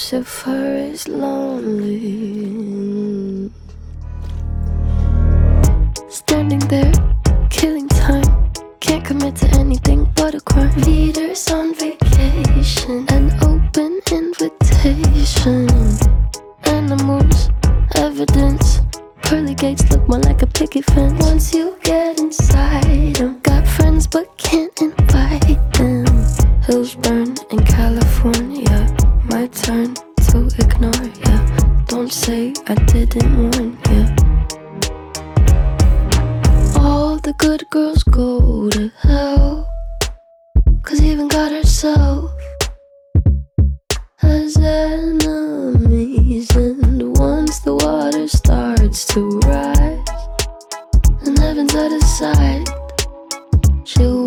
Lucifer is lonely. Standing there, killing time. Can't commit to anything but a crime. Peter's on vacation, an open invitation. Animals, evidence. Pearly gates look more like a picket fence. Once you get inside them, got friends but can't invite them. Hills burn in California. My turn to ignore ya. Don't say I didn't warn ya. All the good girls go to hell. Cause even God herself has enemies. And once the water starts to rise, and heaven's out of sight, she'll